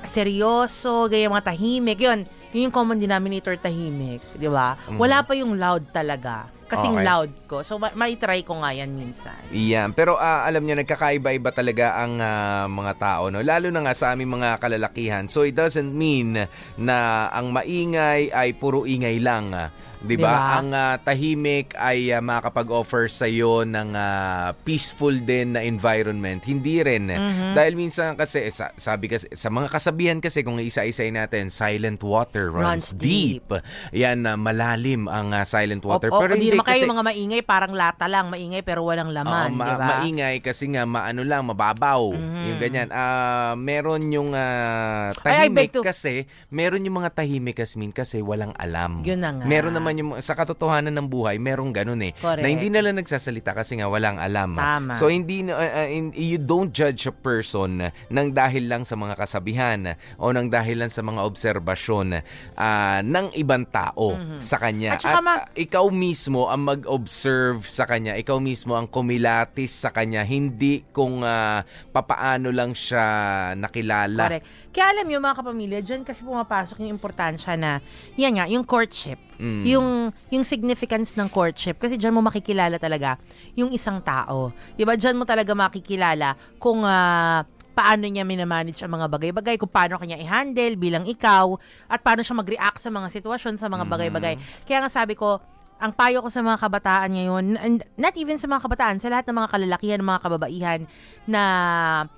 seryoso, gaya mga tahimik. Yun, yun yung common denominator tahimik. Di ba? Wala pa yung loud talaga. Kasing Okay. loud ko. So, ma- may try ko nga yan minsan. Iyan. Pero ah, alam niyo, nagkakaiba-iba talaga ang ah, mga tao, no? Lalo na nga sa aming mga kalalakihan. So, it doesn't mean na ang maingay ay puro ingay lang. 'Di Diba? ba? Ang ah, tahimik ay ah, makakapag-offer sa iyo ng ah, peaceful din na environment. Hindi rin. Mm-hmm. Dahil minsan kasi sa- sabi kasi sa mga kasabihan kasi kung isa-isay natin, silent water runs, Runs deep. Yan na malalim ang ah, silent water. O, o, Pero di hindi naman kayo kasi mga maingay, parang lata lang. Maingay pero walang laman. Oo, ma- di ba? maingay kasi nga maano lang, mababaw. Yung ganyan. Ah, meron yung Ay, I tahimik beg to- kasi, meron yung mga tahimik Asmin kasi walang alam. Yun na nga. Meron naman yung sa katotohanan ng buhay, merong ganun eh. Correct. Na hindi nila nagsasalita kasi nga walang alam. Tama. So hindi ah, in- you don't judge a person ng dahil lang sa mga kasabihan o ng dahil lang sa mga obserbasyon ah, ng ibang tao sa kanya. Mm-hmm. At saka ma- ah, ikaw mismo ang mag-observe sa kanya. Ikaw mismo ang kumilatis sa kanya. Hindi kung ah, papaano lang siya nakilala. Correct. Kaya alam niyo mga kapamilya, dyan kasi pumapasok yung importansya na, yan nga, yung courtship. Mm. Yung, yung significance ng courtship. Kasi dyan mo makikilala talaga yung isang tao. Di ba? Dyan mo talaga makikilala kung ah, paano niya minamanage ang mga bagay-bagay, kung paano kanya i-handle bilang ikaw, at paano siya mag-react sa mga sitwasyon, sa mga bagay-bagay. Kaya nga sabi ko, ang payo ko sa mga kabataan ngayon, and not even sa mga kabataan, sa lahat ng mga kalalakihan, mga kababaihan na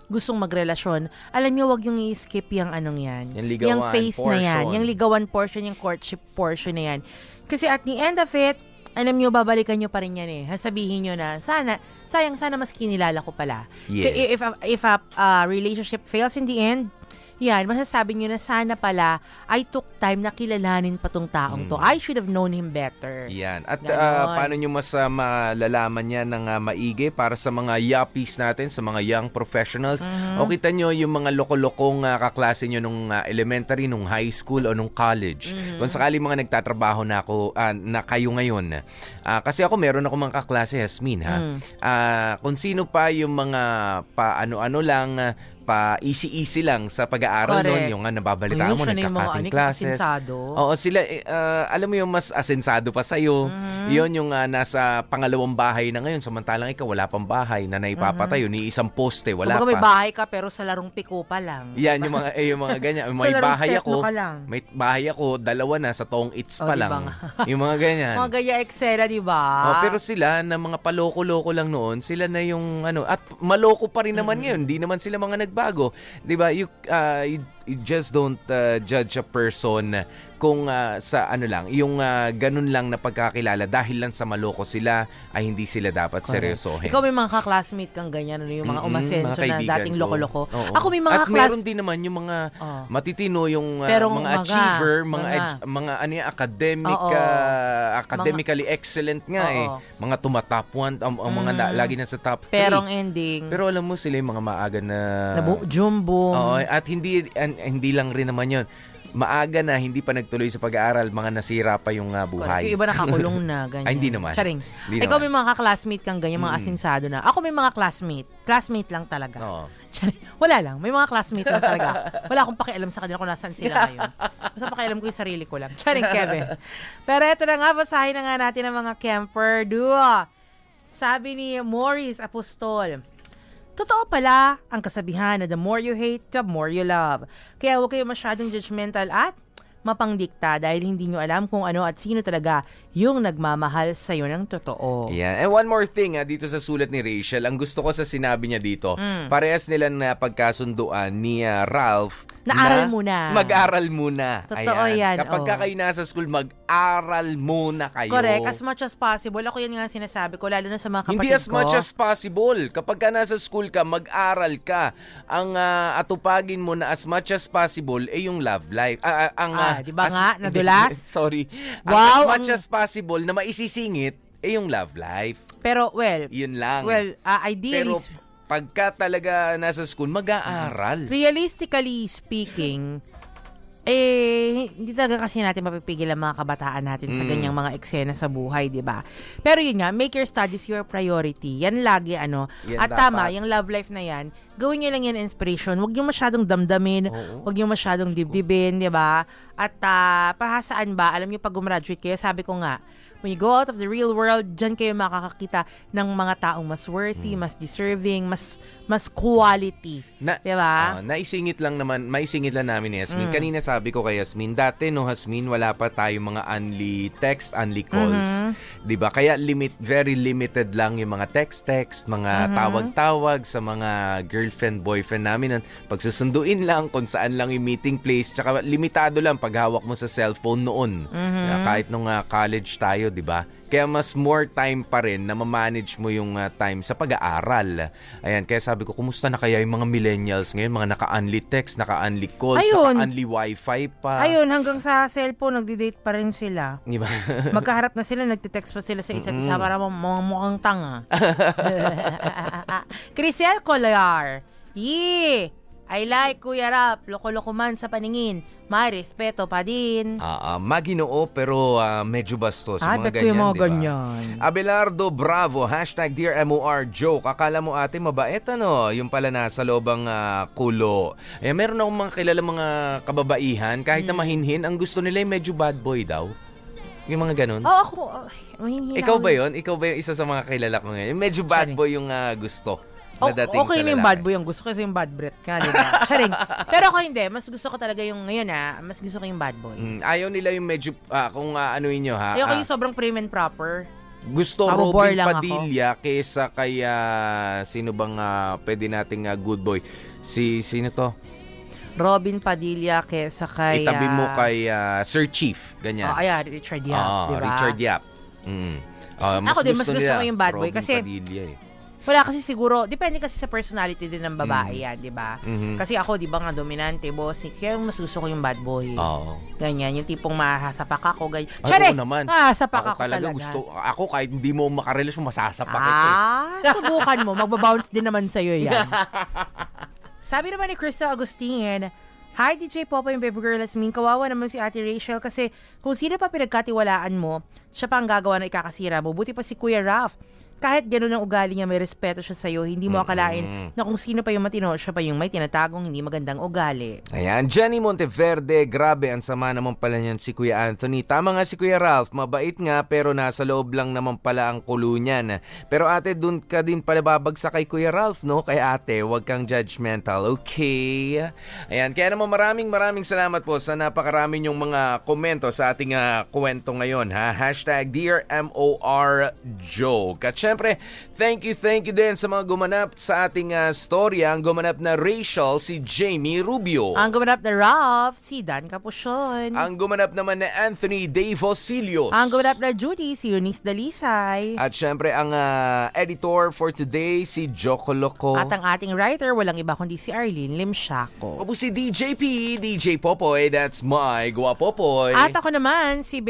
gustong magrelasyon, alam niyo, wag yung i-skip yung anong yan. Yung ligawan phase na yan. portion. Yung ligawan portion, yung courtship portion na yan. Kasi at the end of it, alam niyo, babalikan niyo pa rin yan eh. Sabihin niyo na, sana, sayang, sana mas kinilala ko pala. Yes. K- If, a, if a uh, relationship fails in the end, yan, masasabi niyo na sana pala I took time na kilalanin pa tong taong to. I should have known him better. Yan. At Ganon. ah, paano nyo mas ah, malalaman yan ng ah, maigi para sa mga yuppies natin, sa mga young professionals? Mm-hmm. O kita nyo yung mga loko-lokong ah, kaklase nyo nung ah, elementary, nung high school o nung college. Mm-hmm. Kung sakali mga nagtatrabaho na ako, ah, na kayo ngayon. Ah, kasi ako meron ako mga kaklase, Yasmin ha. Mm. Ah, kung sino pa yung mga pa ano-ano lang, ah, pa easy-easy lang sa pag-aaral Correct. nun, yung nga nababalitaan mo, Ayun, siya na yung mga nagka-cutting anik, classes. asensado. Oo, sila, ah, alam mo yung mas asensado pa sa'yo. Yun yung ah, nasa pangalawang bahay na ngayon. Samantalang ikaw, wala pang bahay na naipapatayo. Ni isang poste, wala Kumbaga may pa. bahay ka pero sa larong piko pa lang. Yan, yung mga, eh, yung mga ganyan. May bahay ako. mo ka lang. May bahay ako, dalawa na, sa tong its Oh, pa ba lang. nga? yung mga ganyan. Mga gaya eksena, di ba? Oh, pero sila na mga paloko-loko lang noon, sila na yung ano at maloko pa rin naman ngayon. Hindi naman sila mga nagbago. 'Di ba? You, uh, you you just don't uh, judge a person kung uh, sa ano lang, yung uh, ganun lang na pagkakilala dahil lang sa maloko sila ay hindi sila dapat seryosohin. Ikaw may mga ka-classmate kang ganyan, ano, yung mga Mm-mm, umasenso mga na dating ko. loko-loko. Oo. Ako may mga At class... meron din naman yung mga Oh. matitino, yung uh, Pero mga mga- achiever, mga mga- ed- mga ano yan, academic, Oo. uh, academically excellent nga eh. Oo. Mga tumatop one, ang, ang mga na- Mm. lagi nasa top 3. Pero ang ending, Pero alam mo sila yung mga maaga na... nabu- jumbo. Oo, at hindi an- hindi lang rin naman 'yon. Maaga na hindi pa nagtuloy sa pag-aaral, mga nasira pa yung uh, buhay. Yung iba nakakulong na, ganyan. Ay, hindi naman. Charing. Hindi Ikaw naman. may mga ka-classmate kang ganyan, mga Mm. asinsado na. Ako may mga classmate. Classmate lang talaga. Oo. Charing. Wala lang. May mga classmate lang talaga. Wala akong pakialam sa kanila kung nasaan sila ngayon. Basta pakialam ko yung sarili ko lang. Charing, Kevin. Pero eto na nga, basahin na nga natin ang mga camper duo. Sabi ni Maurice Apostol, Totoo pala ang kasabihan na the more you hate, the more you love. Kaya huwag kayo masyadong judgmental at mapangdikta dahil hindi nyo alam kung ano at sino talaga yung nagmamahal sa'yo ng totoo. Yan. And one more thing, ah, dito sa sulat ni Rachel, ang gusto ko sa sinabi niya dito, Mm. parehas nila na pagkasunduan ni ah, Ralph Na-aral muna. Mag-aral muna. Totoo yan, Kapag oh. ka kayo nasa school, mag-aral muna kayo. Correct. As much as possible. Ako yan nga sinasabi ko, lalo na sa mga kapatid Hindi as ko. much as possible. Kapag ka nasa school ka, mag-aral ka. Ang ah, atupagin mo na as much as possible ay yung love life. Ah, ah, ang, Ah, di ba nga? Nadulas? Sorry. Wow, as much ang- as possible na maisisingit ay yung love life. Pero, well, Yun lang. well, uh, ideally, Pero pagka talaga nasa school, mag-aaral. realistically speaking, eh, hindi talaga kasi natin mapipigil ang mga kabataan natin sa Mm. ganyang mga eksena sa buhay, di ba? Pero yun nga, make your studies your priority. Yan lagi, ano. Yan At tama, dapat. yung love life na yan, gawin nyo lang yan inspiration. Huwag yung masyadong damdamin, Oo. huwag yung masyadong dibdibin, di ba? At ah, pahasaan ba, alam nyo pag gumraduate kayo, sabi ko nga, when you go out of the real world, dyan kayo makakakita ng mga taong mas worthy, Hmm. mas deserving, mas mas quality. Na, Di ba? Ah, naisingit lang naman, maisingit lang namin ni Yasmin. Mm. Kanina sabi ko kay Yasmin, dati no Yasmin, wala pa tayong mga unli text, unli calls. Mhm. 'Di ba? Kaya limit very limited lang yung mga text-text, mga Mhm. tawag-tawag sa mga girlfriend, boyfriend namin. Pagsusunduin lang kung saan lang yung meeting place, tsaka limitado lang paghawak mo sa cellphone noon. Mhm. Ah, kahit nung ah, college tayo, 'di ba? Kaya mas more time pa rin na ma-manage mo yung ah, time sa pag-aaral. Ayan, kaya sabi ko, kumusta na kaya yung mga millennials ngayon? Mga naka-unli text, naka-unli calls, naka-unli wifi pa. Ayun, hanggang sa cellphone, nagdi-date pa rin sila. Di ba? Magkaharap na sila, nagtitext pa sila sa isa't isa para mga mukhang tanga. Crisel Colar. Yee! I like Kuya Rap, loko-loko man sa paningin. May respeto pa din. Ah, ah, maginoo pero ah, medyo bastos. Ah, mga ko yung mga di ba? ganyan. Abelardo Bravo, hashtag Dear MOR Joke. Akala mo ate mabait ano? Yung pala nasa loobang ah, kulo. Eh, meron akong mga kilala mga kababaihan, kahit na Hmm. mahinhin, ang gusto nila yung medyo bad boy daw. Yung mga ganun. Oh, ako, ay, mahinhin Ikaw ako. ba yon? Ikaw ba yung isa sa mga kilala ko ngayon? Yung medyo bad boy yung ah, gusto. Na dating okay sa na yung lalaki. bad boy ang gusto ko kasi yung bad breath nga, di ba? Pero ako hindi. Mas gusto ko talaga yung ngayon ah. Mas gusto ko yung bad boy. Mm, ayaw nila yung medyo, ah, kung uh, anuin nyo ha. Ayoko ah, yung sobrang prim and proper. Gusto Mabobore Robin lang ako. Padilla kesa kay ah, sino bang ah, pwede nating ah, good boy? Si sino to? Robin Padilla kesa kay... Itabi mo ah, kay ah, Sir Chief, ganyan. Oh, ayan, Richard Yap, Ah, di ba? Richard Yap. Mm. Ah, Ako din, mas gusto nila ko yung bad boy Robin kasi- Padilla eh. Wala kasi siguro, depende kasi sa personality din ng babae Mm. yan, di ba? Mhm. Kasi ako, di ba nga, dominante, boss. Kaya mas gusto ko yung bad boy. Oo. Ganyan, yung tipong mahasapak ako. Ganyan. Ay, oo naman. Mahasapak Ako ako, talaga talaga. gusto, ako kahit hindi mo makarelasyon, masasapak kita eh. Ah, subukan mo. Magbabounce din naman sa'yo yan. Sabi naman ni Krista Agustin, Hi DJ Popo yung baby girl Asmin. Kawawa naman si Ate Rachel kasi kung sino pa pinagkatiwalaan mo, siya pa ang gagawa ng ikakasira mo. Buti pa si Kuya Ralph. Kahit ganun ang ugali niya, may respeto siya sa'yo, hindi mo akalain na kung sino pa yung matino, siya pa yung may tinatagong hindi magandang ugali. Ayan, Jenny Monteverde, grabe, ang sama naman pala niyan si Kuya Anthony. Tama nga si Kuya Ralph, mabait nga pero nasa loob lang naman pala ang kulo niyan. Pero ate, dun ka din pala babagsak kay Kuya Ralph, no? Kay ate, huwag kang judgmental, okay? Ayan, kaya naman maraming maraming salamat po sa napakarami yung mga komento sa ating ah, kwento ngayon, ha? Hashtag Dear MOR Joke. At syempre, thank you, thank you din sa mga gumanap sa ating ah, storya. Ang gumanap na Rachel, si Jamie Rubio. Ang gumanap na Ralph, si Dan Capuchon. Ang gumanap naman na Anthony De Fosilios. Ang gumanap na Judy, si Eunice Dalisay. At syempre, ang ah, editor for today, si Joko Loco. At ang ating writer, walang iba kundi si Arlene Limshaco. Opo si DJP, DJ Popoy, that's my Gwapopoy. At ako naman, si